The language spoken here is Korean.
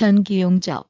전기용접.